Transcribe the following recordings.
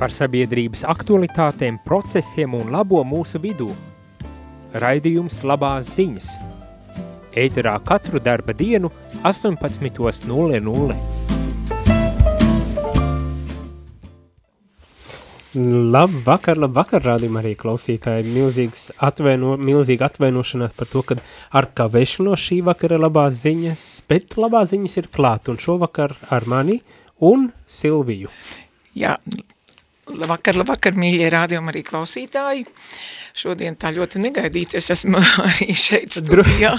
par sabiedrības aktualitātēm, procesiem un labo mūsu vidū. Raidījums labās ziņas. Ēterā katru darba dienu 18.00. Labvakar, labvakar, rādījumā arī klausītāji. Milzīgs atvaino, milzīga atvainošanās par to, ka ar kavēšanos šī vakara labās ziņas, bet labās ziņas ir klāt un šovakar ar mani un Silviju. Jā, Labvakar, labvakar, mīļie rādījumi arī klausītāji. Šodien tā ļoti negaidīti, es esmu arī šeit studijā,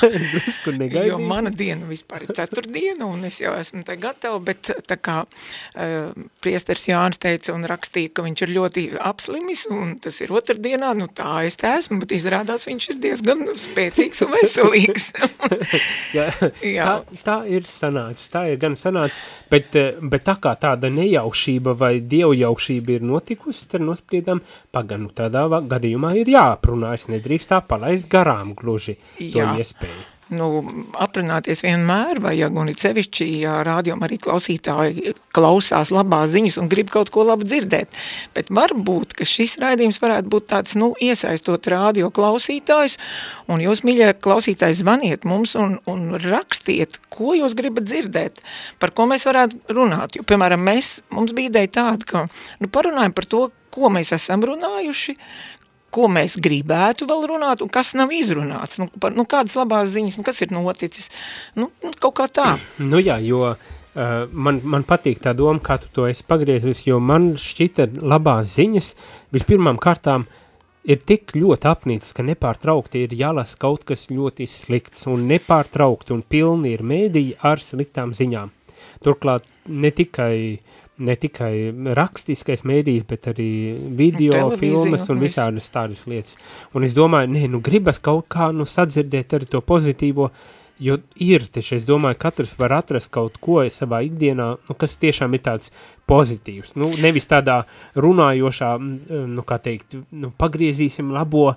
jo mana diena vispār ir ceturtdiena, un es jau esmu te gatava, bet tā kā uh, priesters Jānis teica un rakstīja, ka viņš ir ļoti apslimis, un tas ir otrdienā, nu tā es te esmu, bet izrādās viņš ir diezgan spēcīgs un veselīgs. Jā, Jā. tā, tā ir sanācis, tā ir gan sanācis, bet, eh, bet tā kā tāda nejaušība vai dievjaušība ir notikusi, tad nospriedām, pagan, nu tādā gadījumā ir jāaprunājas, nedrīkst tā palaist garām gluži to Jā. iespēju. Nu, aprunāties vienmēr vajag, un it sevišķi, ja rādījumi arī klausītāji klausās labās ziņas un grib kaut ko labu dzirdēt. Bet varbūt, ka šis raidījums varētu būt tāds, nu, iesaistot rādio klausītājus, un jūs, mīļie klausītāji, zvaniet mums un, un rakstiet, ko jūs gribat dzirdēt, par ko mēs varētu runāt. Jo, piemēram, mēs, mums bija ideja tāda, ka, nu, parunājam par to, ko mēs esam runājuši, ko mēs gribētu vēl runāt un kas nav izrunāts, nu, par, nu kādas labās ziņas, nu, kas ir noticis, nu, nu kaut kā tā. Nu jā, jo uh, man, man patīk tā doma, kā tu to esi pagriezis, jo man šķita labās ziņas vispirmām kārtām ir tik ļoti apnītas, ka nepārtraukti ir jālas kaut kas ļoti slikts un nepārtraukti un pilni ir mēdīji ar sliktām ziņām. Turklāt ne tikai ne tikai rakstiskais mēdījis, bet arī video, Televīzija filmas un visādas tādas lietas. Un es domāju, nē, nu gribas kaut kā nu sadzirdēt arī to pozitīvo, jo ir, taču es domāju, katrs var atrast kaut ko savā ikdienā, nu, kas tiešām ir tāds pozitīvs. Nu, nevis tādā runājošā, nu, kā teikt, nu, pagriezīsim labo,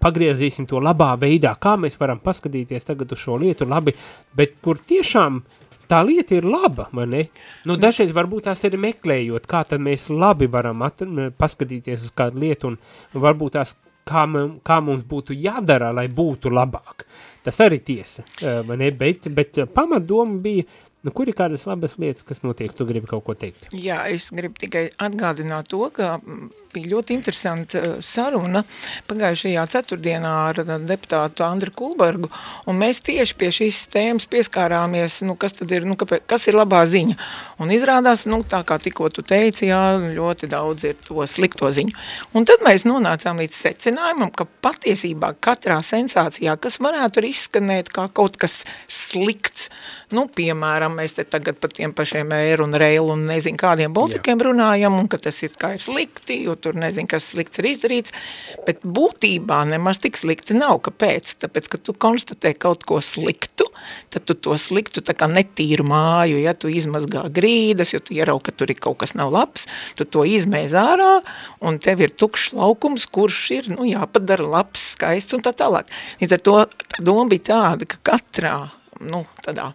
pagriezīsim to labā veidā, kā mēs varam paskatīties tagad uz šo lietu labi, bet kur tiešām tā lieta ir laba, vai ne? Nu, dažreiz varbūt tās ir meklējot, kā tad mēs labi varam at, paskatīties uz kādu lietu, un, varbūt tās, kā, kā mums būtu jādara, lai būtu labāk. Tas arī tiesa, eh, vai ne? Bet, bet pamatdoma bija, nu, kur ir kādas labas lietas, kas notiek, tu gribi kaut ko teikt? Jā, es gribu tikai atgādināt to, ka bija ļoti interesanta eh, saruna pagājušajā ceturtdienā ar eh, deputātu Andru Kulbergu, un mēs tieši pie šīs tēmas pieskārāmies, nu, kas tad ir, nu, kāpēc, kas ir labā ziņa. Un izrādās, nu, tā kā tikko tu teici, jā, ļoti daudz ir to slikto ziņu. Un tad mēs nonācām līdz secinājumam, ka patiesībā katrā sensācijā, kas varētu arī izskanēt kā kaut kas slikts, nu, piemēram, mēs te tagad par tiem pašiem ēru un reilu un nezinu kādiem boltikiem runājam, un ka tas ir kā ir slikti, jo tur nezinu, kas slikts ir izdarīts, bet būtībā nemaz tik slikti nav. Kāpēc? Tāpēc, ka tu konstatē kaut ko sliktu, tad tu to sliktu tā kā netīru māju, ja tu izmazgā grīdas, jo tu ieraugi, ka tur ir kaut kas nav labs, tu to izmēz ārā, un tev ir tukšs laukums, kurš ir, nu, jāpadara labs, skaists un tā tālāk. Līdz ar to doma bija tāda, ka katrā, nu, tādā,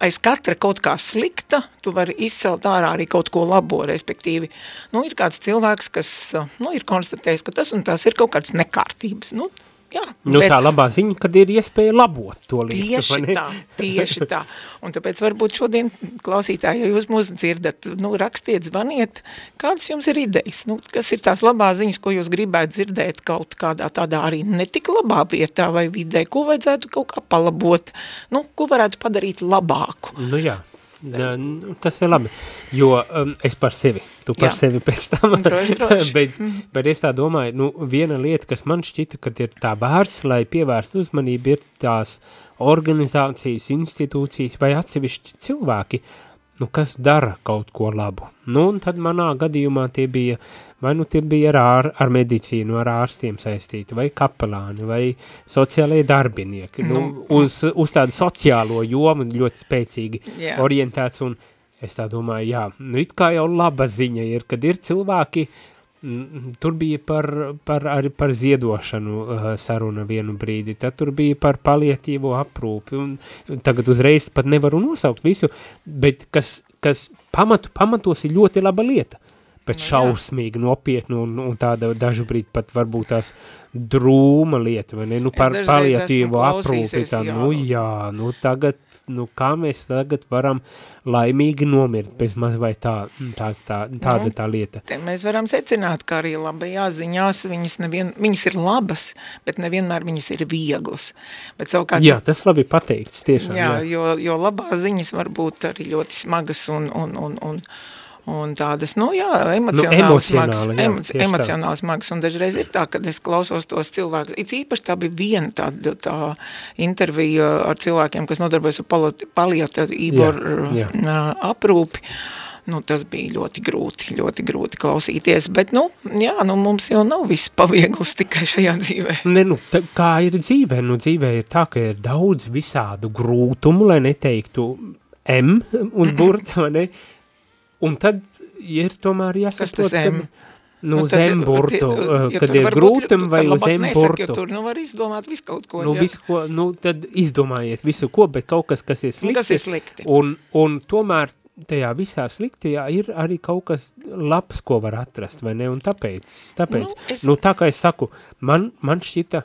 aiz katra kaut kā slikta, tu vari izcelt ārā arī kaut ko labo, respektīvi. Nu, ir kāds cilvēks, kas, nu, ir konstatējis, ka tas un tas ir kaut kāds nekārtības. Nu, jā, Nu, tā labā ziņa, kad ir iespēja labot to lietu, Tieši tā, tieši tā. Un tāpēc varbūt šodien klausītāji, ja jūs mūs dzirdat, nu, rakstiet, zvaniet, kādas jums ir idejas, nu, kas ir tās labās ziņas, ko jūs gribētu dzirdēt kaut kādā tādā arī netik labā vietā vai vidē, ko vajadzētu kaut kā palabot, nu, ko varētu padarīt labāku. Nu jā, Nā, nu, tas ir labi, jo um, es par sevi, tu par Jā. sevi pēc tam, Droši, droši. bet, bet es tā domāju, nu, viena lieta, kas man šķita, kad ir tā vērts, lai pievērst uzmanību, ir tās organizācijas, institūcijas vai atsevišķi cilvēki, nu, kas dara kaut ko labu. Nu, un tad manā gadījumā tie bija, vai nu tie bija ar, ār, ar medicīnu, ar ārstiem saistīti, vai kapelāni, vai sociālajie darbinieki, nu, Nu, uz, uz tādu sociālo jomu ļoti spēcīgi Jā. orientēts, un es tā domāju, jā, nu, it kā jau laba ziņa ir, kad ir cilvēki, mm, tur bija par, par, arī par ziedošanu uh, saruna vienu brīdi, tad tur bija par palietīvo aprūpi, un tagad uzreiz pat nevaru nosaukt visu, bet kas, kas pamatu, pamatos ir ļoti laba lieta, bet šausmīgi nopietnu un, un tāda dažu brīdi pat varbūt tās drūma lieta, vai ne? Nu, par paliatīvu aprūpi, tā, jā. nu jā, nu tagad, nu kā mēs tagad varam laimīgi nomirt, pēc maz vai tā, tāds, tā, tāda nu, tā lieta. Te mēs varam secināt, ka arī labajā ziņās viņas, nevien, viņas ir labas, bet nevienmēr viņas ir vieglas. Bet savukārt, jā, tas labi pateikts, tiešām. Jā, jā. Jo, jo labās ziņas var būt arī ļoti smagas un, un, un, un, un tādas, nu jā, emocionāli nu, smagas, jā, emoci emocionāli smagas, un dažreiz ir tā, kad es klausos tos cilvēkus, it īpaši tā bija viena tā, tā intervija ar cilvēkiem, kas nodarbojas ar paliatīvu aprūpi, nu, tas bija ļoti grūti, ļoti grūti klausīties, bet, nu, jā, nu, mums jau nav viss paviegls tikai šajā dzīvē. Ne, nu, tā, kā ir dzīvē? Nu, dzīvē ir tā, ka ir daudz visādu grūtumu, lai neteiktu M uz burta, vai ne? Un tad ir tomēr jāsaprot, ka... Nu, nu zem burtu, uh, kad ir grūtumi vai uz zem burtu. Tur nu var izdomāt visu kaut ko. Nu, visu, ko, nu, tad izdomājiet visu ko, bet kaut kas, kas ir slikti. Kas ir slikti. Un, un tomēr tajā visā sliktajā ir arī kaut kas labs, ko var atrast, vai ne? Un tāpēc, tāpēc nu, es... nu tā kā es saku, man, man šķita,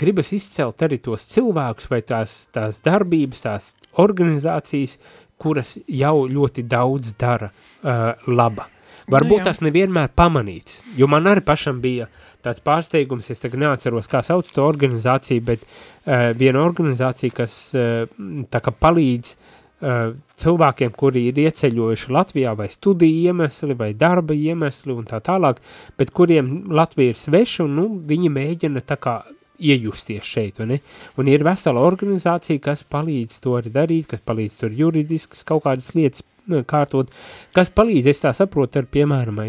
gribas izcelt arī tos cilvēkus vai tās, tās darbības, tās organizācijas, kuras jau ļoti daudz dara uh, laba. Varbūt nu, tas nevienmēr pamanīts, jo man arī pašam bija tāds pārsteigums, es tagad neatceros, kā sauc to organizāciju, bet uh, viena organizācija, kas uh, tā kā palīdz uh, cilvēkiem, kuri ir ieceļojuši Latvijā vai studiju iemesli vai darba iemesli un tā tālāk, bet kuriem Latvija ir sveša un nu, viņi mēģina tā kā iejusties šeit, vai ne? Un ir vesela organizācija, kas palīdz to arī darīt, kas palīdz tur juridiskas kaut kādas lietas nu, kārtot, kas palīdz, es tā saprotu, ar, piemēram,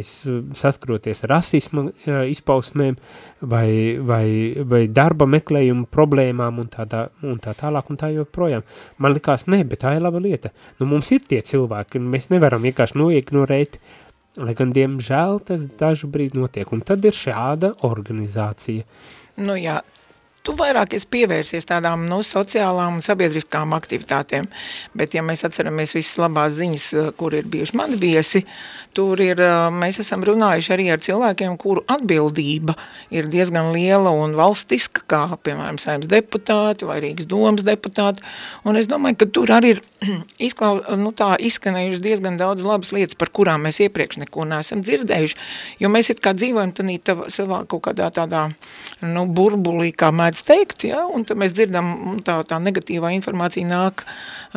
saskroties rasismu izpausmēm vai, vai, vai darba meklējumu problēmām un, tādā, un tā tālāk un tā joprojām. Man likās, ne, bet tā ir laba lieta. Nu, mums ir tie cilvēki, mēs nevaram vienkārši noignorēt, lai gan, diemžēl, tas dažu brīdi notiek. Un tad ir šāda organizācija. Nu jā, tu vairāk esi pievērsies tādām nu, sociālām un sabiedriskām aktivitātēm, bet ja mēs atceramies visas labās ziņas, eh, kur ir bijuši mani viesi, tur ir, eh, mēs esam runājuši arī ar cilvēkiem, kuru atbildība ir diezgan liela un valstiska, kā piemēram saimnes deputāti vai Rīgas domas deputāti, un es domāju, ka tur arī ir izklau, nu, tā izskanējuši diezgan daudz labas lietas, par kurām mēs iepriekš neko neesam dzirdējuši, jo mēs it kā dzīvojam tanī tava, savā kaut kādā tādā nu, burbulī, kā mēdz teikt, ja, un tad mēs dzirdam, tā, tā negatīvā informācija nāk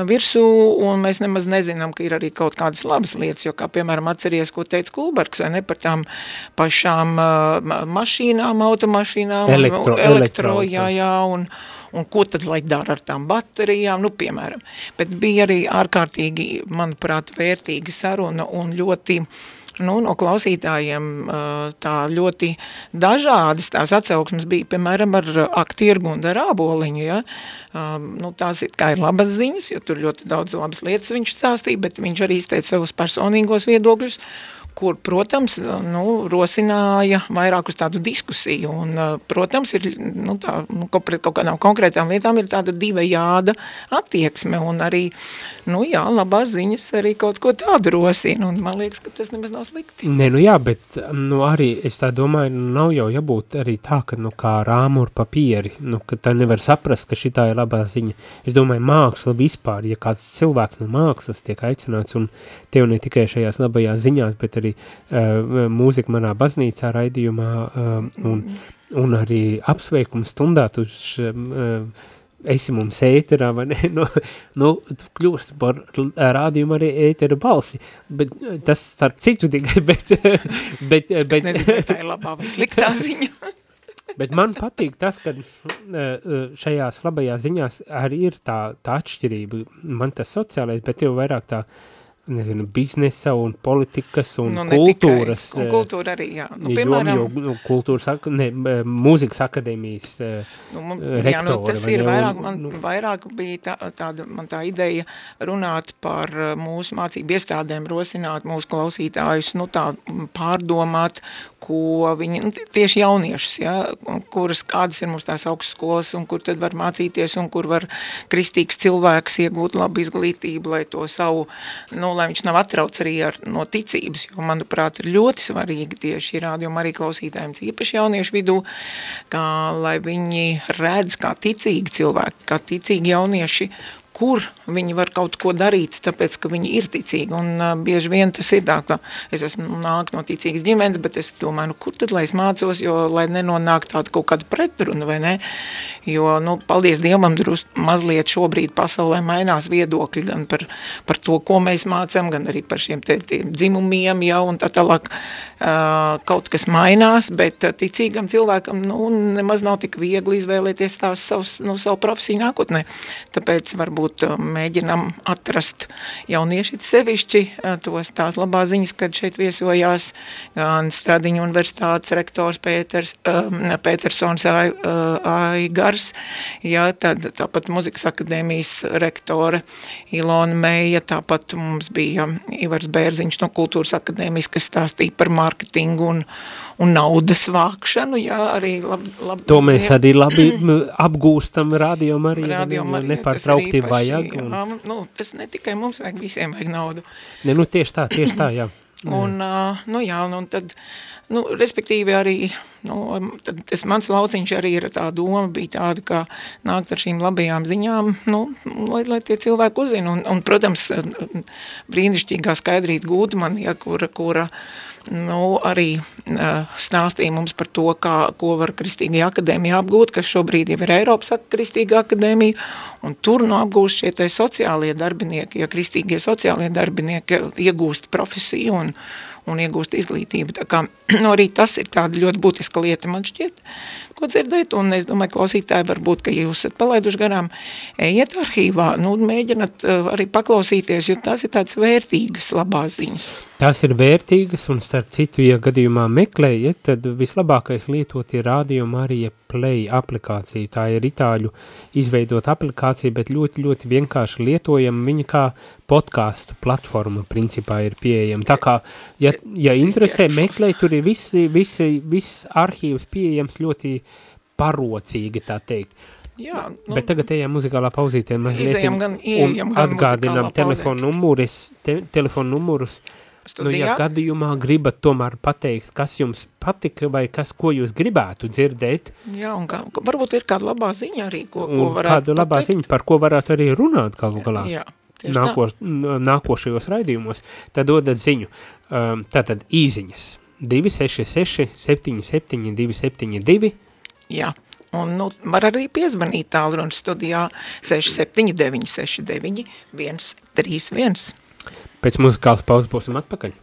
virsū, un mēs nemaz nezinām, ka ir arī kaut kādas labas lietas, jo, kā piemēram atceries, ko teica Kulbergs, vai ne, par tām pašām uh, mašīnām, automašīnām, elektro, un, elektro, jā, jā, un, un ko tad lai dara ar tām baterijām, nu, piemēram. Bet bija arī ārkārtīgi, manuprāt, vērtīga saruna un ļoti nu, no klausītājiem tā ļoti dažādas tās atsauksmes bija, piemēram, ar aktieru Gundaru Āboliņu, ja? nu, tās ir, kā ir labas ziņas, jo tur ļoti daudz labas lietas viņš stāstīja, bet viņš arī izteica savus personīgos viedokļus, kur, protams, nu, rosināja vairāk uz tādu diskusiju. Un, protams, ir, nu, tā, nu, pret kaut kādām konkrētām lietām ir tāda divējāda attieksme. Un arī, nu jā, labās ziņas arī kaut ko tādu rosina. Un man liekas, ka tas nemaz nav slikti. Nē, nu jā, bet nu, arī es tā domāju, nav jau jābūt arī tā, ka nu kā rāmu ar papieri, nu, ka tā nevar saprast, ka šitā ir labā ziņa. Es domāju, māksla vispār, ja kāds cilvēks no mākslas tiek aicināts un tev ne tikai šajās labajās ziņās, bet arī uh, mūzika manā baznīcā raidījumā uh, un, un arī apsveikuma stundā tu uh, esi mums ēterā, vai ne, nu, nu tu kļūst par rādījumu arī ētera balsi, bet tas starp citu tikai, bet, bet, bet, es nezinu, vai tā ir labā vai sliktā ziņa. Bet man patīk tas, ka šajās labajās ziņās arī ir tā, tā atšķirība. Man tas sociālais, bet jau vairāk tā uh, nezinu, biznesa un politikas un nu, kultūras. Tikai. Un kultūra arī, jā. Nu, piemēram, jo, jo, kultūras, ne, mūzikas akadēmijas nu, man, rektore. Jā, nu, tas ir vairāk, man nu, vairāk bija tā, tāda, man tā ideja runāt par mūsu mācību iestādēm, rosināt mūsu klausītājus, nu tā pārdomāt, ko viņi, nu, tieši jauniešus, ja, kuras, kādas ir mums tās augstskolas un kur tad var mācīties un kur var kristīgs cilvēks iegūt labu izglītību, lai to savu, nu, lai viņš nav atrauc arī ar, no ticības, jo, manuprāt, ir ļoti svarīgi tieši rādījuma arī klausītājiem, īpaši jauniešu vidū, kā, lai viņi redz kā ticīgi cilvēki, kā ticīgi jaunieši, kur viņi var kaut ko darīt, tāpēc, ka viņi ir ticīgi, un uh, bieži vien tas ir tā, ka es esmu nāk no ticīgas ģimenes, bet es domāju, nu, kur tad, lai es mācos, jo, lai nenonāk tāda kaut kāda pretruna, vai ne, jo, nu, paldies Dievam, drust mazliet šobrīd pasaulē mainās viedokļi gan par, par to, ko mēs mācam, gan arī par šiem te, tiem dzimumiem, jau, un tā tālāk uh, kaut kas mainās, bet ticīgam cilvēkam, nu, nemaz nav tik viegli izvēlēties tās savus, nu, savu profesiju nākotnē, tāpēc varbūt varbūt uh, mēģinam atrast jaunieši sevišķi uh, tos tās labās ziņas, kad šeit viesojās gan Stradiņa universitātes rektors Pēters, um, Pētersons uh, Aigars, jā, tad tāpat muzikas akadēmijas rektore Ilona Meija, tāpat mums bija Ivars Bērziņš no kultūras akadēmijas, kas stāstīja par marketingu un, un naudas vākšanu, jā, arī labi. Lab, to mēs jā. arī labi apgūstam radio Marija, radio Marija nepārtraukti vajag. Un... Jā, nu, tas ne tikai mums vajag, visiem vajag naudu. Ne, nu tieši tā, tieši tā, jā. Un, uh, nu jā, un, un tad, nu, respektīvi arī, nu, tad tas mans lauciņš arī ir tā doma, bija tāda, ka nākt ar šīm labajām ziņām, nu, lai, lai tie cilvēki uzzina, un, un protams, brīnišķīgā skaidrīt Gūdman, ja, kura, kura, uh, nu, arī uh, stāstīja mums par to, kā, ko var Kristīgajā akadēmijā apgūt, kas šobrīd jau ir Eiropas Kristīgā akadēmija, un tur nu apgūst šie te sociālie darbinieki, ja Kristīgie sociālie darbinieki iegūst profesiju un, un iegūst izglītību. Tā kā, nu, arī tas ir tāda ļoti būtiska lieta, man šķiet. Ko dzirdēt, un es domāju, klausītāji varbūt, ka jūs esat palaiduši garām, ejiet arhīvā, nu, mēģinat uh, arī paklausīties, jo tās ir tādas vērtīgas labās ziņas. Tās ir vērtīgas, un starp citu, ja gadījumā meklējiet, tad vislabākais lietot ir Radio Marija Play aplikācija. Tā ir itāļu izveidot aplikācija, bet ļoti, ļoti vienkārši lietojama. Viņa kā podkāstu platforma principā ir pieejama. Tā kā, ja, ja interesē, meklē, tur ir visi, visi, viss arhīvs pieejams ļoti parocīgi, tā teikt. Jā, nu, Bet tagad ejam muzikālā pauzītē. Izejam gan, ieejam gan atgādinām telefonu numurus, te, telefonu numurus. Studijā. Nu, ja gadījumā gribat tomēr pateikt, kas jums patika vai kas, ko jūs gribētu dzirdēt. Jā, un kā, varbūt ir kāda labā ziņa arī, ko, ko varētu kāda labā ziņa, par ko varētu arī runāt galu galā. Jā, nāko, nākošajos raidījumos, tad dodat ziņu. Um, tātad īziņas 266 77 272 Jā, un nu, var arī piezvanīt tālrunas studijā 679 69 131. Pēc muzikālas pauzes būsim atpakaļ.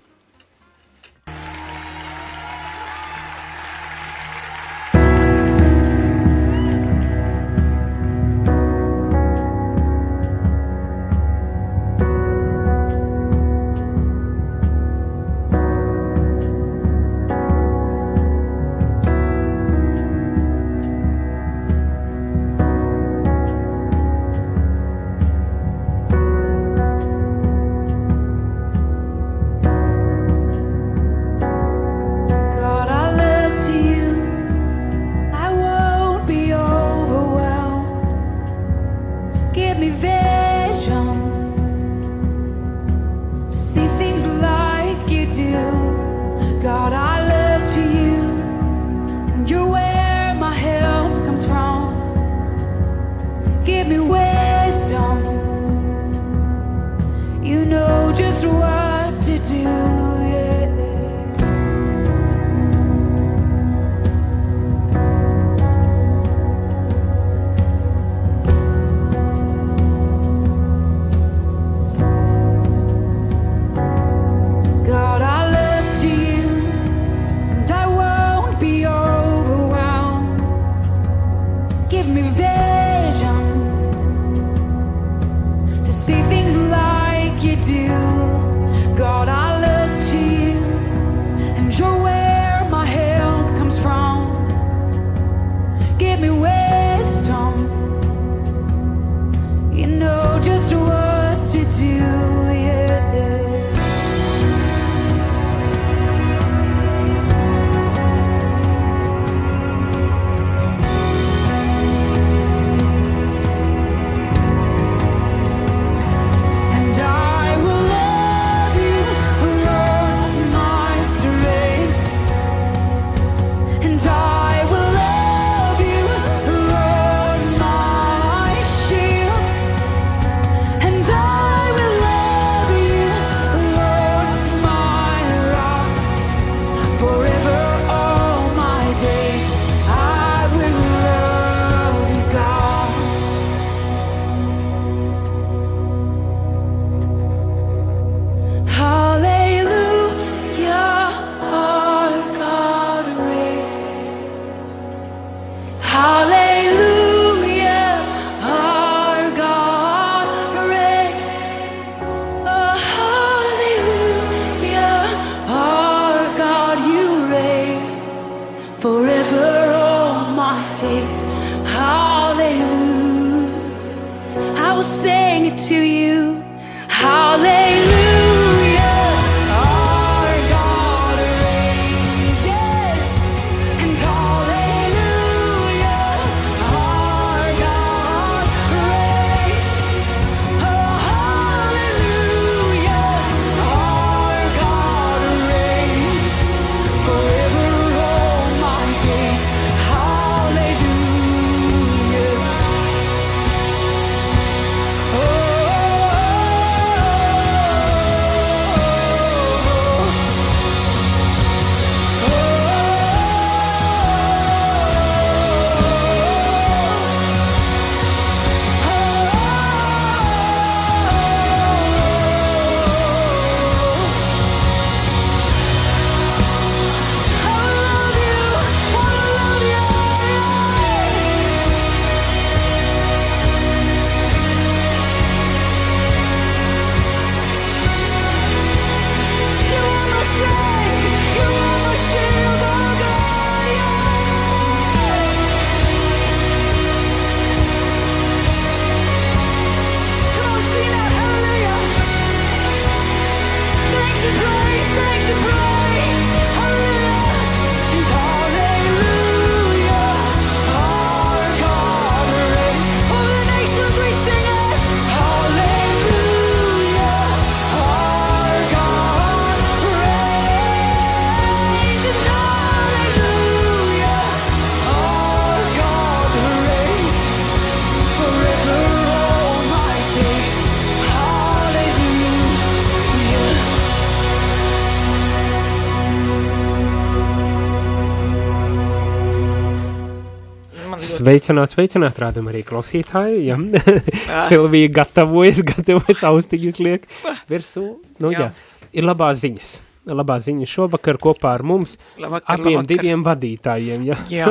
Man ļoti Sveicināt, sveicināt, rādam arī klausītāji, ja. Silvija gatavojas, gatavojas austiņas liek virsū. Nu, jā. Jā. ir labās ziņas. Labās ziņas šovakar kopā ar mums, Labvakar, abiem labvakar. diviem vadītājiem, ja. Jā,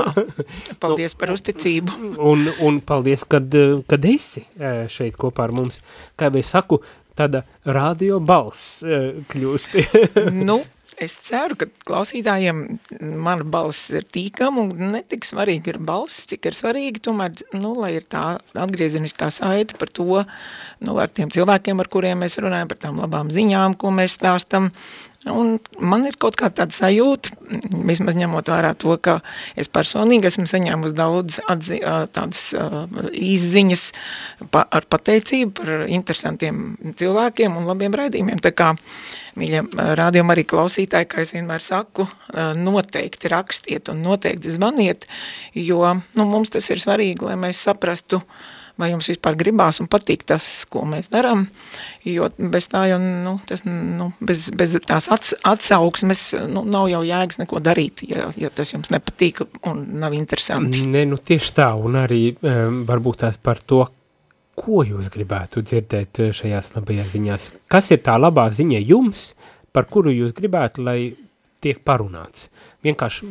paldies par uzticību. Un, un paldies, kad, kad esi eh, šeit kopā ar mums. Kā jau es saku, tāda radio balss eh, kļūst. nu, es ceru, ka klausītājiem mana balss ir tīkama un netik svarīgi ir balss, cik ir svarīgi. Tomēr, nu, lai ir tā atgriezeniskā saita par to, nu, ar tiem cilvēkiem, ar kuriem mēs runājam, par tām labām ziņām, ko mēs stāstam, Un man ir kaut kā tāda sajūta, vismaz ņemot vērā to, ka es personīgi esmu saņēmusi daudz atzi, tādas ā, izziņas pa, ar pateicību par interesantiem cilvēkiem un labiem raidījumiem. Tā kā, mīļie rādījumi arī klausītāji, kā es vienmēr saku, noteikti rakstiet un noteikti zvaniet, jo nu, mums tas ir svarīgi, lai mēs saprastu, vai jums vispār gribās un patīk tas, ko mēs darām, jo bez tā jau, nu, tas, nu, bez, bez tās ats, atsauksmes, nu, nav jau jēgas neko darīt, ja, ja tas jums nepatīk un nav interesanti. Nē, nu tieši tā, un arī um, varbūt tās par to, ko jūs gribētu dzirdēt eh, šajās labajās ziņās. Kas ir tā labā ziņa jums, par kuru jūs gribētu, lai tiek parunāts? Vienkārši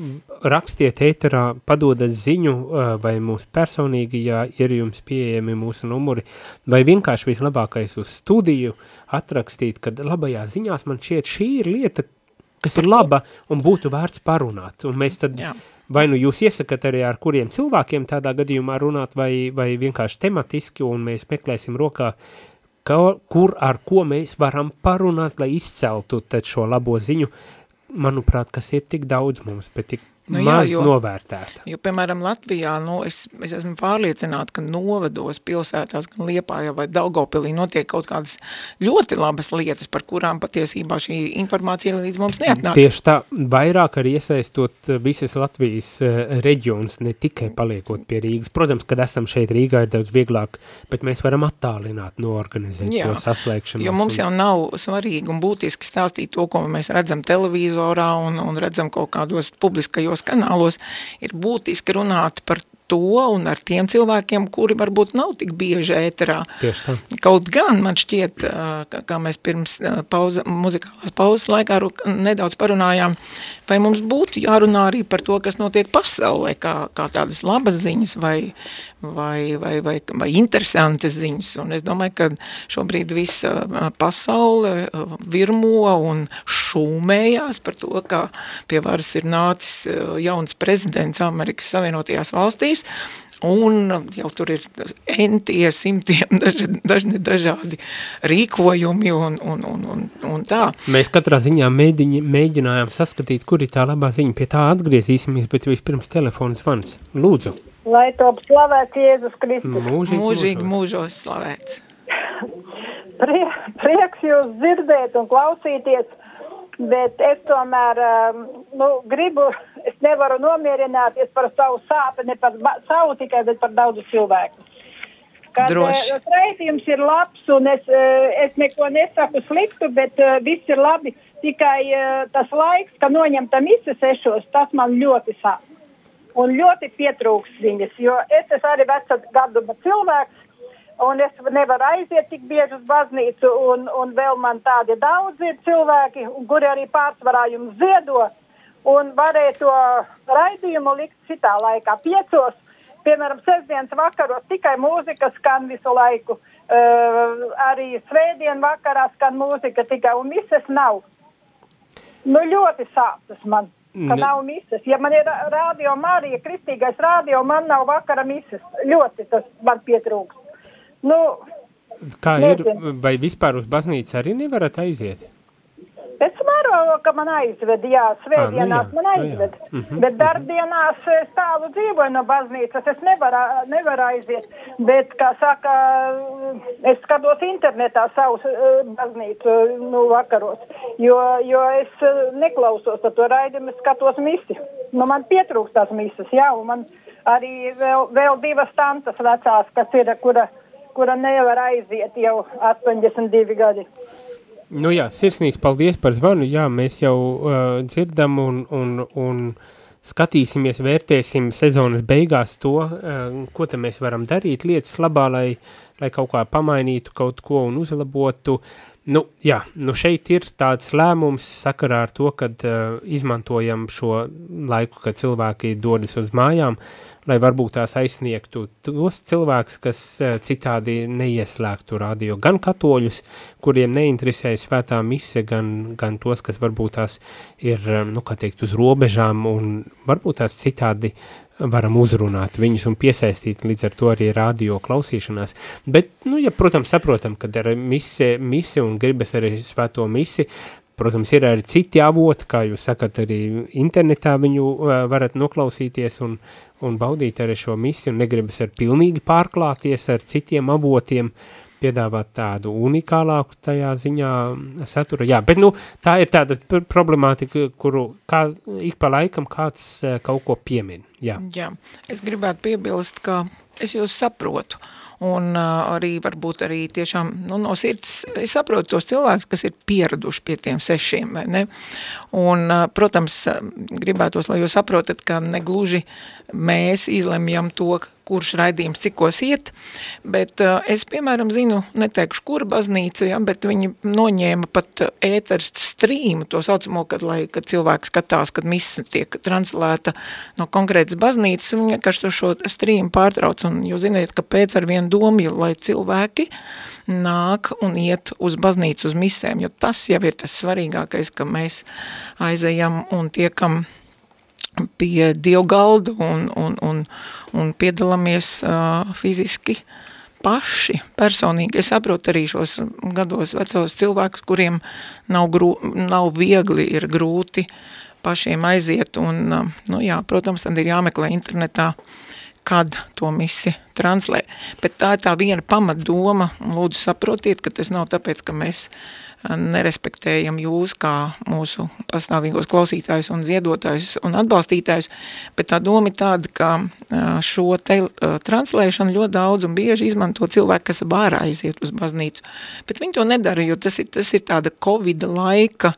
rakstiet ēterā, padodat ziņu, vai mūsu personīgi, ja ir jums pieejami mūsu numuri, vai vienkārši vislabākais uz studiju atrakstīt, kad labajās ziņās man šķiet šī ir lieta, kas ir laba un būtu vērts parunāt. Un mēs tad Jā. vai nu jūs iesakat arī ar kuriem cilvēkiem tādā gadījumā runāt, vai, vai vienkārši tematiski, un mēs meklēsim rokā, ka, kur ar ko mēs varam parunāt, lai izceltu šo labo ziņu, manuprāt, kas ir tik daudz mums, bet tik Nu nu, jā, maz jo- novērtēta. Jo, piemēram, Latvijā, nu, es, es esmu pārliecināta, ka novados pilsētās, gan Liepājā vai Daugavpilī notiek kaut kādas ļoti labas lietas, par kurām patiesībā šī informācija līdz mums neatnāk. Tieši tā, vairāk arī iesaistot eh, visas Latvijas uh, reģions, ne tikai paliekot pie Rīgas. Protams, kad esam šeit Rīgā ir daudz vieglāk, bet mēs varam attālināt, noorganizēt Jā, to saslēgšanu. Jo mums jau nav svarīgi un būtiski stāstīt to, ko mēs redzam televīzorā un, un redzam kaut kādos publiskajos kanālos. Ir būtiski runāt par to un ar tiem cilvēkiem, kuri varbūt nav tik bieži ēterā. Tieši tā. Kaut gan man šķiet, kā mēs pirms ā, pauze, muzikālās pauzes laikā nedaudz parunājām, vai mums būtu jārunā arī par to, kas notiek pasaulē, kā, kā tādas labas ziņas vai, vai, vai, vai, vai interesantas ziņas. Un es domāju, ka šobrīd visa pasaule virmo un šūmējās par to, kā pie varas ir nācis jauns prezidents Amerikas Savienotajās valstīs, un jau tur ir entie simtiem daži, dažni dažādi rīkojumi un, un, un, un, un tā. Mēs katrā ziņā mēģiņ, mēģinājām saskatīt, kur ir tā labā ziņa. Pie tā atgriezīsimies, bet vispirms telefons zvans. Lūdzu. Lai top slavēts Jēzus Kristus. Mūžīgi, Mūžīgi mūžos. slavēts. Prie, prieks jūs dzirdēt un klausīties, bet es tomēr um, nu, gribu, es nevaru nomierināties par savu sāpi, ne par savu tikai, bet par daudzu cilvēku. Kad Droši. eh, raidījums ir labs un es, eh, es neko nesaku sliktu, bet eh, viss ir labi. Tikai tas laiks, ka noņemta mise sešos, tas man ļoti sāp. Un ļoti pietrūks viņas, jo es esmu arī veca gaduma cilvēks, un es nevaru aiziet tik bieži uz baznīcu, un, un vēl man tādi daudzi ir cilvēki, kuri arī pārsvarā jums ziedo, un varēja to raidījumu likt citā laikā, piecos, piemēram, sestdienas vakaros tikai mūzika skan visu laiku, uh, arī svētdien vakarā skan mūzika tikai, un mises nav. Nu, ļoti sāp tas man, ka Ne- nav mises. Ja man ir radio Marija, kristīgais radio, man nav vakara mises. Ļoti tas man pietrūks. Nu, Kā ir, Nezinu. vai vispār uz baznīcu arī nevarat aiziet? Es mēro, ka man aizved, jā, svētdienās jā, man nu jā. aizved. Mhm. Bet darbdienās es tālu dzīvoju no baznīcas, es nevaru, nevaru aiziet. Bet, kā saka, es skatos internetā savus eh, baznīcu nu, vakaros, jo, jo es eh, neklausos to raidījumu, es skatos misi. Nu, man pietrūkst tās misas, jā, un man arī vēl, vēl divas tantas vecās, kas ir, kura, kura nevar aiziet jau 82 gadi. Nu jā, sirsnīgs paldies par zvanu. Jā, mēs jau uh, dzirdam un, un, un skatīsimies, vērtēsim sezonas beigās to, uh, ko te mēs varam darīt lietas labā, lai, lai kaut kā pamainītu kaut ko un uzlabotu. Nu, jā, nu šeit ir tāds lēmums sakarā ar to, kad uh, izmantojam šo laiku, kad cilvēki dodas uz mājām, lai varbūt tās aizsniegtu tos cilvēkus, kas uh, citādi neieslēgtu radio. Gan katoļus, kuriem neinteresē svētā mise, gan, gan tos, kas varbūt tās ir, um, nu, kā teikt, uz robežām un varbūt tās citādi varam uzrunāt viņus un piesaistīt līdz ar to arī radio klausīšanās. Bet, nu, ja, protams, saprotam, kad ir mise, mise un gribas arī svēto misi, protams, ir arī citi avoti, kā jūs sakat, arī internetā viņu uh, varat noklausīties un, un baudīt arī šo misi un negribas ar pilnīgi pārklāties ar citiem avotiem, piedāvāt tādu unikālāku tajā ziņā satura. Jā, bet nu, tā ir tāda pr- problemātika, kuru kā, ik pa laikam kāds eh, kaut ko piemin. Jā. Jā, es gribētu piebilst, ka es jūs saprotu. Un uh, arī varbūt arī tiešām nu, no sirds, es saprotu tos cilvēkus, kas ir pieraduši pie tiem sešiem, vai ne? Un, uh, protams, gribētos, lai jūs saprotat, ka negluži mēs izlemjam to, kurš raidījums cikos iet, bet uh, es, piemēram, zinu, neteikšu, kura baznīca, ja, bet viņi noņēma pat uh, ēters streamu, to saucamo, kad, lai, kad cilvēks skatās, kad misa tiek translēta no konkrētas baznīcas, un vienkārši šo streamu pārtrauc, un jūs ziniet, ka pēc ar vienu domu, lai cilvēki nāk un iet uz baznīcu uz misēm, jo tas jau ir tas svarīgākais, ka mēs aizejam un tiekam pie dievgalda un, un, un, un piedalāmies uh, fiziski paši, personīgi. Es saprotu arī šos gados vecos cilvēkus, kuriem nav, grū, nav viegli, ir grūti pašiem aiziet un, uh, nu jā, protams, tad ir jāmeklē internetā, kad to misi translē. Bet tā ir tā viena pamatdoma, lūdzu saprotiet, ka tas nav tāpēc, ka mēs nerespektējam jūs kā mūsu pastāvīgos klausītājus un ziedotājus un atbalstītājus, bet tā doma ir tāda, ka šo te translēšanu ļoti daudz un bieži izmanto cilvēki, kas var aiziet uz baznīcu, bet viņi to nedara, jo tas ir, tas ir tāda Covid laika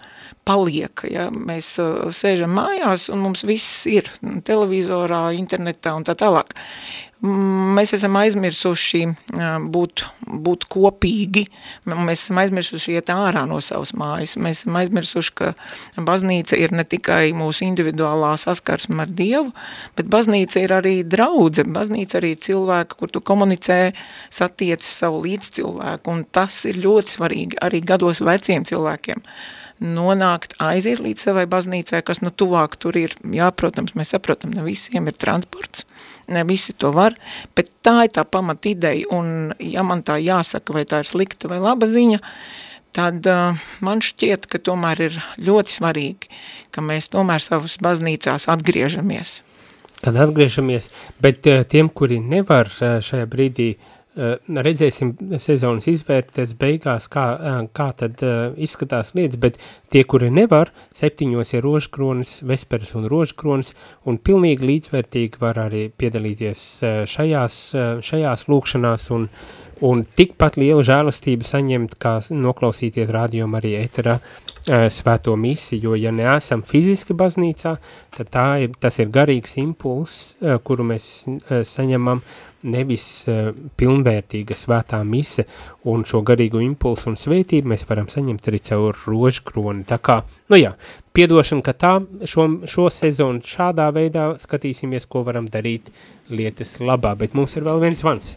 paliek, ja mēs sēžam mājās un mums viss ir televizorā, internetā un tā tālāk. Mēs esam aizmirsuši uh, būt, būt kopīgi, mēs esam aizmirsuši iet ārā no savas mājas, mēs esam aizmirsuši, ka baznīca ir ne tikai mūsu individuālā saskarsme ar Dievu, bet baznīca ir arī draudze, baznīca arī cilvēka, kur tu komunicē, satiec savu līdzcilvēku, un tas ir ļoti svarīgi arī gados veciem cilvēkiem. Nonākt, aiziet līdz savai baznīcai, kas nu tuvāk tur ir. Jā, protams, mēs saprotam, ne visiem ir transports, ne visi to var, bet tā ir tā pamat ideja, un ja man tā jāsaka, vai tā ir slikta vai laba ziņa, tad uh, man šķiet, ka tomēr ir ļoti svarīgi, ka mēs tomēr savas baznīcās atgriežamies. Kad atgriežamies, bet uh, tiem, kuri nevar uh, šajā brīdī uh, redzēsim sezonas izvērtēs beigās, kā, uh, kā tad uh, izskatās lietas, bet tie, kuri nevar, septiņos ir rožkronis, vesperas un rožkronis, un pilnīgi līdzvērtīgi var arī piedalīties šajās, šajās lūkšanās un, un tikpat lielu žēlastību saņemt, kā noklausīties rādījumā arī eterā. uh, svēto misi, jo ja neesam fiziski baznīcā, tad tā ir, tas ir garīgs impulss, kuru mēs saņemam nevis pilnvērtīga svētā mise, un šo garīgu impulsu un svētību mēs varam saņemt arī caur rožu kroni. Tā kā, nu jā, piedošana, ka tā šo, šo sezonu šādā veidā skatīsimies, ko varam darīt lietas labā, bet mums ir vēl viens vans.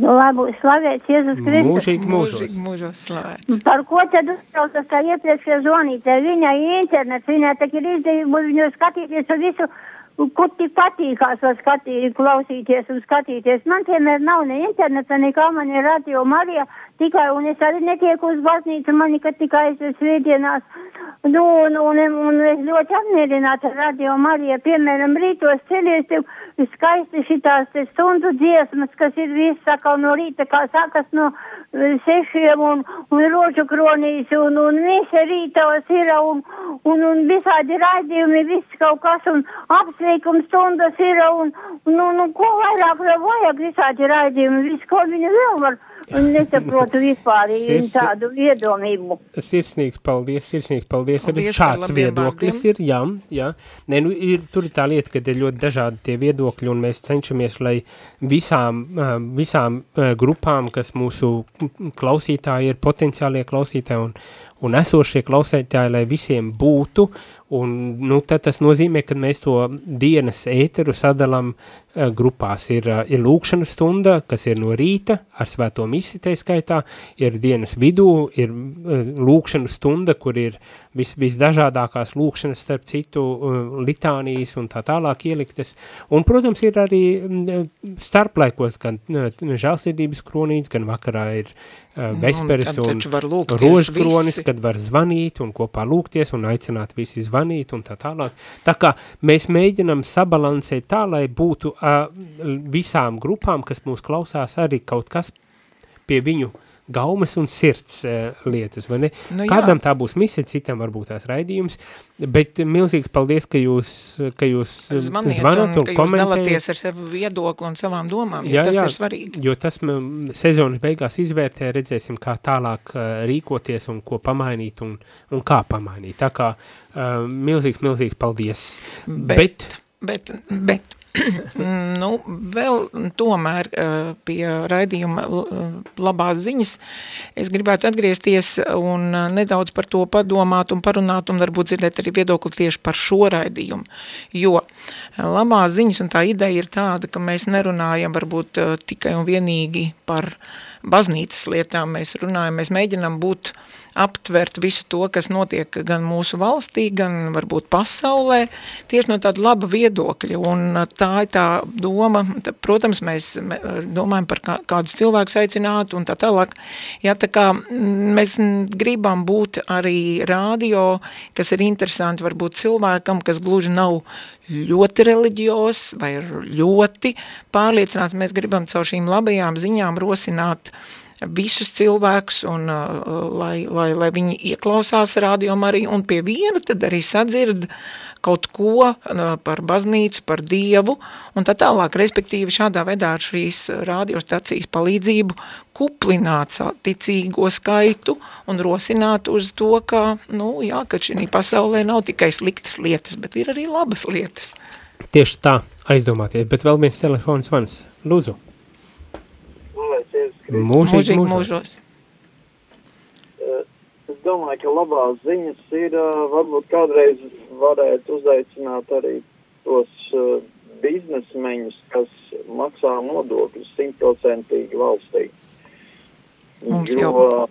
Nu, labi, slavēts Jēzus Kristus. Mūžīgi mūžos. Mūžos slavēts. Par ko tad uztraucas tā iepriekšējā zvanītāja? Viņai internets, viņai tak ir izdevība viņu skatīties uz visu, kur tik patīkās var skatīt, klausīties un skatīties. Man piemēram nav ne interneta, nekā man ir radio Marija, tikai, un es arī netieku uz baznīcu, man nekad tikai aizvies svētdienās. Nu, un, un, un es ļoti apmierināta ar radio Marija, piemēram, rītos ceļies, tev skaisti šitās te stundu dziesmas, kas ir viss sakal no rīta, kā sākas no eh, sešiem un, un rožu kronīs un, un visi rītos ir un, un, un visādi raidījumi, viss kaut kas un apsveikums stundas ir un, un, un, un ko vairāk vajag visādi raidījumi, viss, ko viņi vēl var. Un nesaprotu vispār Sirds- tādu iedomību. Sirsnīgs paldies, sirsnīgs paldies. Arī Paldies par šāds viedoklis ir, jā, jā. Nē, nu, ir, tur ir tā lieta, ka ir ļoti dažādi tie viedokļi, un mēs cenšamies, lai visām, visām grupām, kas mūsu klausītāji ir, potenciālie klausītāji un, un esošie klausītāji, lai visiem būtu, un, nu, tas nozīmē, ka mēs to dienas ēteru sadalam ā, grupās. Ir, ā, ir lūkšana stunda, kas ir no rīta, ar svēto misi skaitā, ir dienas vidū, ir ā, lūkšana stunda, kur ir vis, visdažādākās lūkšanas, starp citu, ā, litānijas un tā tālāk ieliktas. Un, protams, ir arī mm, starplaikos, gan ā, žēlsirdības kronīts, gan vakarā ir ā, vesperes tad un, var lūgties rožkronis, visi. kad var zvanīt un kopā lūgties un aicināt visi zvanīt un tā tālāk. Tā kā mēs mēģinam sabalansēt tā, lai būtu uh, visām grupām, kas mūs klausās, arī kaut kas pie viņu gaumes un sirds uh, lietas, vai ne? Nu, jā. Kādam tā būs mise, citam varbūt tās raidījums, bet milzīgs paldies, ka jūs, ka jūs Zvaniet zvanat un, un jūs komentējat. dalāties ar savu viedokli un savām domām, jo tas ir svarīgi. Jo tas sezonas beigās izvērtē, redzēsim, kā tālāk uh, rīkoties un ko pamainīt un, un kā pamainīt. Tā kā uh, milzīgs, milzīgs paldies. Bet, Bet, bet nu, vēl tomēr eh, pie raidījuma l- labās ziņas es gribētu atgriezties un eh, nedaudz par to padomāt un parunāt un varbūt dzirdēt arī viedokli tieši par šo raidījumu. Jo eh, labās ziņas un tā ideja ir tāda, ka mēs nerunājam varbūt eh, tikai un vienīgi par baznīcas lietām, mēs runājam, mēs mēģinam būt aptvert visu to, kas notiek gan mūsu valstī, gan varbūt pasaulē, tieši no tāda laba viedokļa, un uh, tā ir tā doma, tā, protams, mēs domājam par kā, kādus cilvēkus aicināt un tā tālāk, jā, tā kā mm, mēs gribam būt arī rādio, kas ir interesanti varbūt cilvēkam, kas gluži nav ļoti reliģios vai ļoti pārliecināts, mēs gribam caur šīm labajām ziņām rosināt visus cilvēkus un uh, lai, lai, lai viņi ieklausās rādījumā arī un pie viena tad arī sadzird kaut ko uh, par baznīcu, par Dievu un tā tālāk, respektīvi šādā veidā ar šīs radiostacijas palīdzību kuplināt ticīgo skaitu un rosināt uz to, ka, nu, jā, ka šī pasaulē nav tikai sliktas lietas, bet ir arī labas lietas. tieši tā aizdomāties, bet vēl viens telefons zvans. Lūdzu. Mūžīgi, Mūžīgi mūžos. mūžos. Es domāju, ka labās ziņas ir, varbūt kādreiz varētu uzaicināt arī tos uh, biznesmeņus, kas maksā nodokļus simtprocentīgi valstī. Mums jo, jau-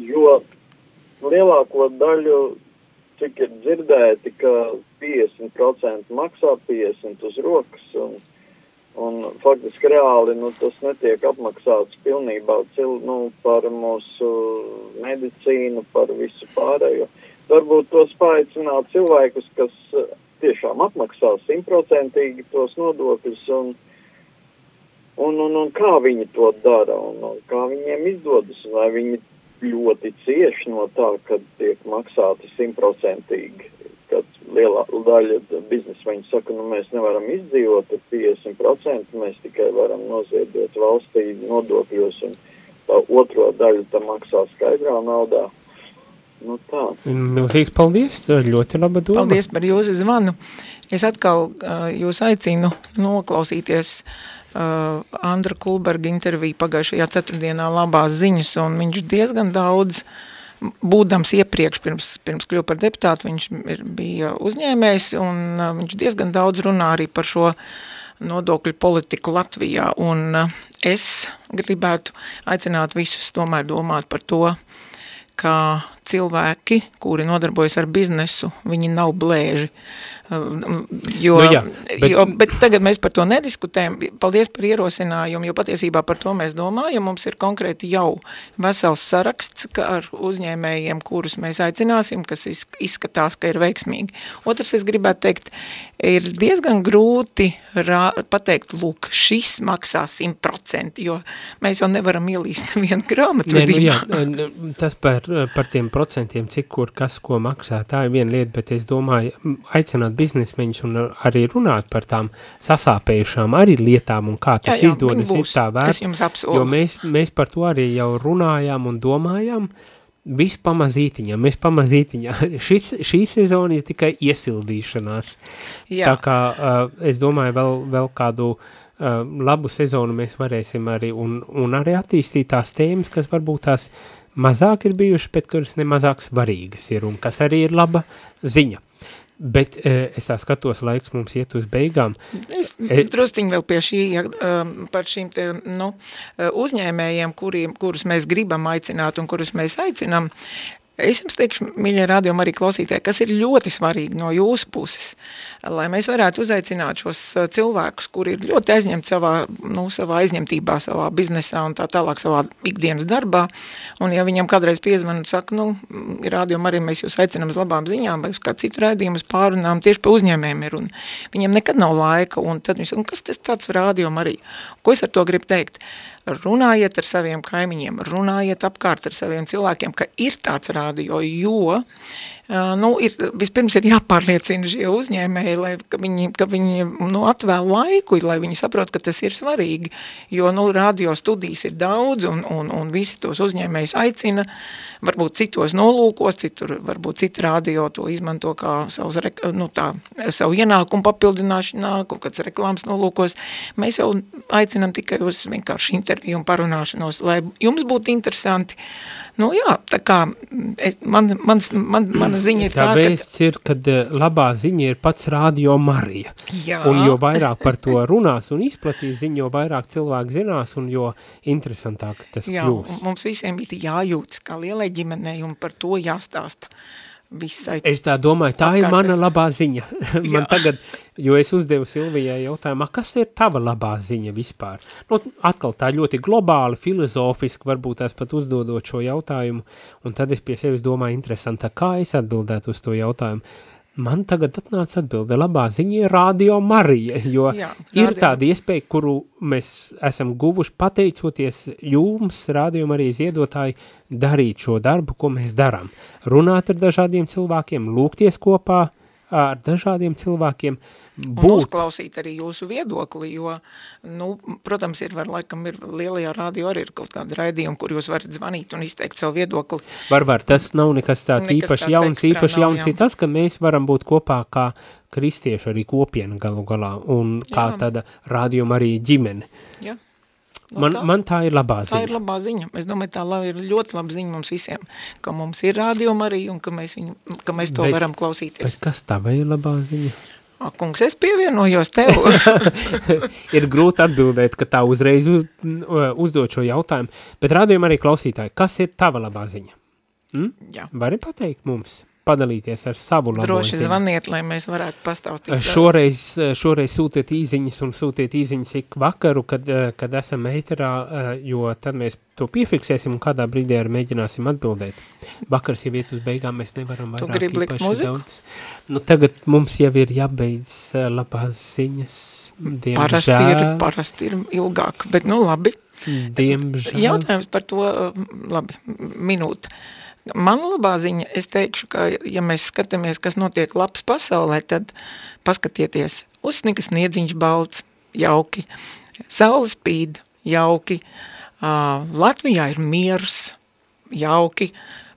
jo lielāko daļu, cik ir dzirdēti, ka 50% maksā 50 uz rokas, un, un faktiski reāli nu, tas netiek apmaksāts pilnībā cil, nu, par mūsu medicīnu, par visu pārējo. Varbūt tos paaicināt cilvēkus, kas tiešām apmaksā simtprocentīgi tos nodokļus un, un, un, un kā viņi to dara un, un kā viņiem izdodas, vai viņi ļoti cieši no tā, kad tiek maksāti simtprocentīgi, lielā daļa biznesmeņu saka, nu mēs nevaram izdzīvot ar 50%, mēs tikai varam noziedot valstī nodokļos un tā otro daļu tam maksā skaidrā naudā. Nu tā. Milzīgs paldies, ļoti laba doma. Paldies par jūsu zvanu. Es atkal uh, jūs aicinu noklausīties uh, Andra Kulberga interviju pagājušajā ceturtdienā labās ziņas, un viņš diezgan daudz, būdams iepriekš, pirms, pirms kļuva par deputātu, viņš ir, bija uzņēmējs, un uh, viņš diezgan daudz runā arī par šo nodokļu politiku Latvijā, un uh, es gribētu aicināt visus tomēr domāt par to, ka cilvēki, kuri nodarbojas ar biznesu, viņi nav blēži. Jo, Nu jā, bet, jo, bet tagad mēs par to nediskutējam. Paldies par ierosinājumu, jo patiesībā par to mēs domājam. Mums ir konkrēti jau vesels saraksts ar uzņēmējiem, kurus mēs aicināsim, kas iz- izskatās, ka ir veiksmīgi. Otrs, es gribētu teikt, ir diezgan grūti rā, pateikt, lūk, šis maksā 100%, jo mēs jau nevaram ielīst nevienu Nē, nu, grāmatvedībā. jā, tas par, par tiem procentiem, cik kur kas ko maksā, tā ir viena lieta, bet es domāju, aicināt biznesmeņus un arī runāt par tām sasāpējušām arī lietām un kā tas Jā, jā, izdodas viņi ir būs. tā vērts, jo mēs, mēs par to arī jau runājām un domājām, viss pamazītiņā, mēs pamazītiņā, Šis, šī sezona ir tikai iesildīšanās, Jā. tā kā uh, es domāju vēl, vēl kādu uh, labu sezonu mēs varēsim arī un, un arī attīstīt tās tēmas, kas varbūt tās mazāk ir bijušas, bet kuras nemazāk svarīgas ir un kas arī ir laba ziņa. Bet uh, es tā skatos, laiks mums iet uz beigām. Es E- drusciņi vēl pie šī, um, par šīm te, nu, uzņēmējiem, kuriem, kurus mēs gribam aicināt un kurus mēs aicinam, es jums teikšu, mīļie rādījumi arī klausītāji, kas ir ļoti svarīgi no jūsu puses, lai mēs varētu uzaicināt šos uh, cilvēkus, kuri ir ļoti aizņemti savā, nu, savā aizņemtībā, savā biznesā un tā tālāk savā ikdienas darbā, un ja viņam kādreiz piezvan un saka, nu, ir rādījumi arī mēs jūs aicinām uz labām ziņām vai uz kādu citu raidījumu, uz pārunām, tieši pa uzņēmējiem ir, un viņiem nekad nav laika, un tad saka, "Nu, kas tas tāds rādījumi arī? Ko es ar to gribu teikt? Runājiet ar saviem kaimiņiem, runājiet apkārt ar saviem cilvēkiem, ka ir tāds rādio, jo, ā, nu, ir, vispirms ir jāpārliecina šie uzņēmēji, lai, ka viņi, ka viņi nu, atvēl laiku, lai viņi saprot, ka tas ir svarīgi, jo, nu, radio studijas ir daudz, un, un, un visi tos uzņēmējus aicina, varbūt citos nolūkos, citur, varbūt citi radio to izmanto kā savus, nu, tā, savu ienākumu papildināšanā, kaut kāds reklāmas nolūkos. Mēs jau aicinam tikai uz vienkārši interviju un parunāšanos, lai jums būtu interesanti. Nu jā, tā kā es, man, mans, man, mana ziņa ir Tā tā, vēsts ir, kad uh, labā ziņa ir pats rādio Marija. Jā. Un jo vairāk par to runās un izplatīs ziņu, jo vairāk cilvēku zinās un jo interesantāk tas Jā, kļūs. un mums visiem ir jājūtas kā lielai ģimenei un par to jāstāsta visai. Es tā domāju, tā ir Apkārt, mana labā ziņa. Man Jā. tagad, jo es uzdevu Silvijai jautājumu, "A, kas ir tava labā ziņa vispār? Nu, atkal tā ļoti globāli, filozofiski, varbūt tās pat uzdodot šo jautājumu, un tad es pie sevis domāju, interesanti, kā es atbildētu uz to jautājumu. Man tagad atnāca atbilde, labā ziņa ir Radio Marija, jo Jā, ir Radio- tāda iespēja, kuru mēs esam guvuši pateicoties jums, Radio Marija ziedotāji, darīt šo darbu, ko mēs darām. Runāt ar dažādiem cilvēkiem, lūgties kopā ar dažādiem cilvēkiem, Un būt. uzklausīt arī jūsu viedokli, jo, nu, protams, ir, var, laikam, ir lielajā radio arī ir kaut kāda raidījuma, kur jūs varat zvanīt un izteikt savu viedokli. Var, var, tas nav nekas tāds Nekas īpaši tāds jauns, īpaši nav, jauns jā. ir tas, ka mēs varam būt kopā kā kristieši arī kopiena galu galā un kā Jā. tāda rādījuma arī ģimene. Ja? Man, tā- man tā ir labā Tā ir ziņa. labā ziņa. Es domāju, tā la- ir ļoti laba ziņa mums visiem, ka mums ir rādījuma arī un ka mēs, viņu, ka mēs to Bet- varam klausīties. Bet kas tavai ir labā ziņa? A, kungs, es pievienojos tev. ir grūti atbildēt, ka tā uzreiz uz, uzdot šo jautājumu, bet rādījumā arī klausītāji, kas ir tava labā ziņa? Mm? Jā. Vari pateikt mums, padalīties ar savu labo Droši ziņu? zvaniet, lai mēs varētu pastāstīt. Eh, Šoreiz, šoreiz sūtiet īziņas un sūtiet īziņas ik vakaru, kad, eh, kad esam ēterā, eh, jo tad mēs to piefiksēsim un kādā brīdī arī mēģināsim atbildēt. Vakars jau iet uz beigām, mēs nevaram Tu vairāk gribi likt muziku? daudz. Nu, tagad mums jau ir jābeidz eh, labās ziņas, Parasti ir, diemžēl. parasti ir ilgāk, bet nu labi. Diemžēl. Jautājums par to, uh, labi, minūte. Man labā ziņa, es teikšu, ka, ja mēs skatāmies, kas notiek labs pasaulē, tad paskatieties, uzsnika sniedziņš balts, jauki, saule spīd, jauki, uh, Latvijā ir miers, jauki,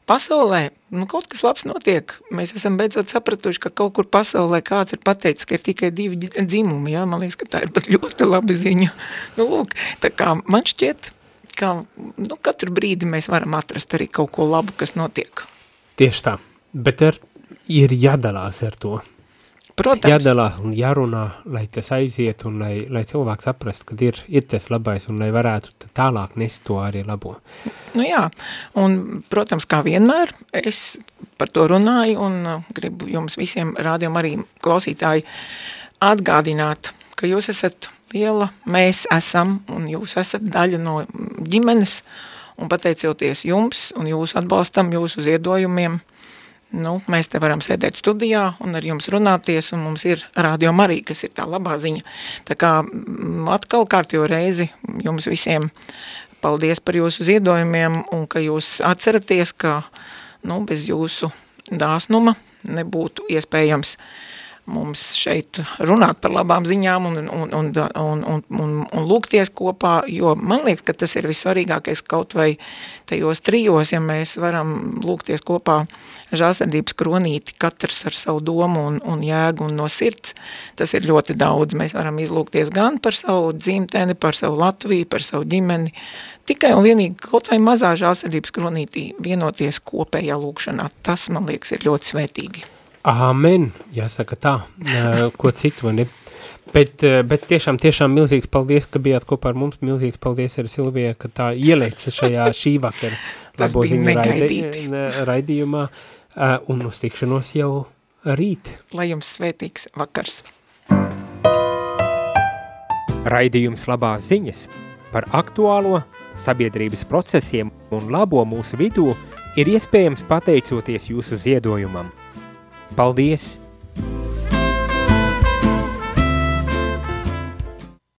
pasaulē, nu, kaut kas labs notiek. Mēs esam beidzot sapratuši, ka kaut kur pasaulē kāds ir pateicis, ka ir tikai divi dzimumi, jā, man liekas, ka tā ir pat ļoti laba ziņa. Nu, lūk, tā kā man šķiet, ka, nu, katru brīdi mēs varam atrast arī kaut ko labu, kas notiek. Tieši tā, bet ar, ir jādalās ar to. Protams, Jādalās un jārunā, lai tas aiziet un lai, lai cilvēks saprast, ka ir, ir tas labais un lai varētu tālāk nest to arī labo. nu jā, un, protams, kā vienmēr, es par to runāju un uh, gribu jums visiem rādījum arī klausītāji atgādināt, ka jūs esat liela, mēs esam, un jūs esat daļa no ģimenes, un pateicoties jums un jūsu atbalstam, jūsu ziedojumiem, nu, mēs te varam sēdēt studijā un ar jums runāties, un mums ir rādio arī, kas ir tā labā ziņa. Tā kā mm, atkal kārtjo reizi jums visiem paldies par jūsu ziedojumiem, un ka jūs atceraties, ka, nu, bez jūsu dāsnuma nebūtu iespējams mums šeit runāt par labām ziņām un, un, un, un, un, un, un lūgties kopā, jo man liekas, ka tas ir vissvarīgākais kaut vai tajos trijos, ja mēs varam lūgties kopā žāsardības kronīti, katrs ar savu domu un, un jēgu un no sirds, tas ir ļoti daudz. Mēs varam izlūgties gan par savu dzimteni, par savu Latviju, par savu ģimeni, tikai un vienīgi kaut vai mazā žāsardības kronītī vienoties kopējā lūkšanā. Tas, man liekas, ir ļoti svētīgi. Āmen, jāsaka tā, ko citu, vai ne? Bet, bet tiešām, tiešām milzīgs paldies, ka bijāt kopā ar mums, milzīgs paldies arī Silvijai, ka tā ielēca šajā šī vakara Tas labo bija ziņu raidi, raidījumā, un uz tikšanos jau rīt. Lai jums svētīgs vakars! Raidījums labās ziņas par aktuālo sabiedrības procesiem un labo mūsu vidū ir iespējams pateicoties jūsu ziedojumam. Paldies!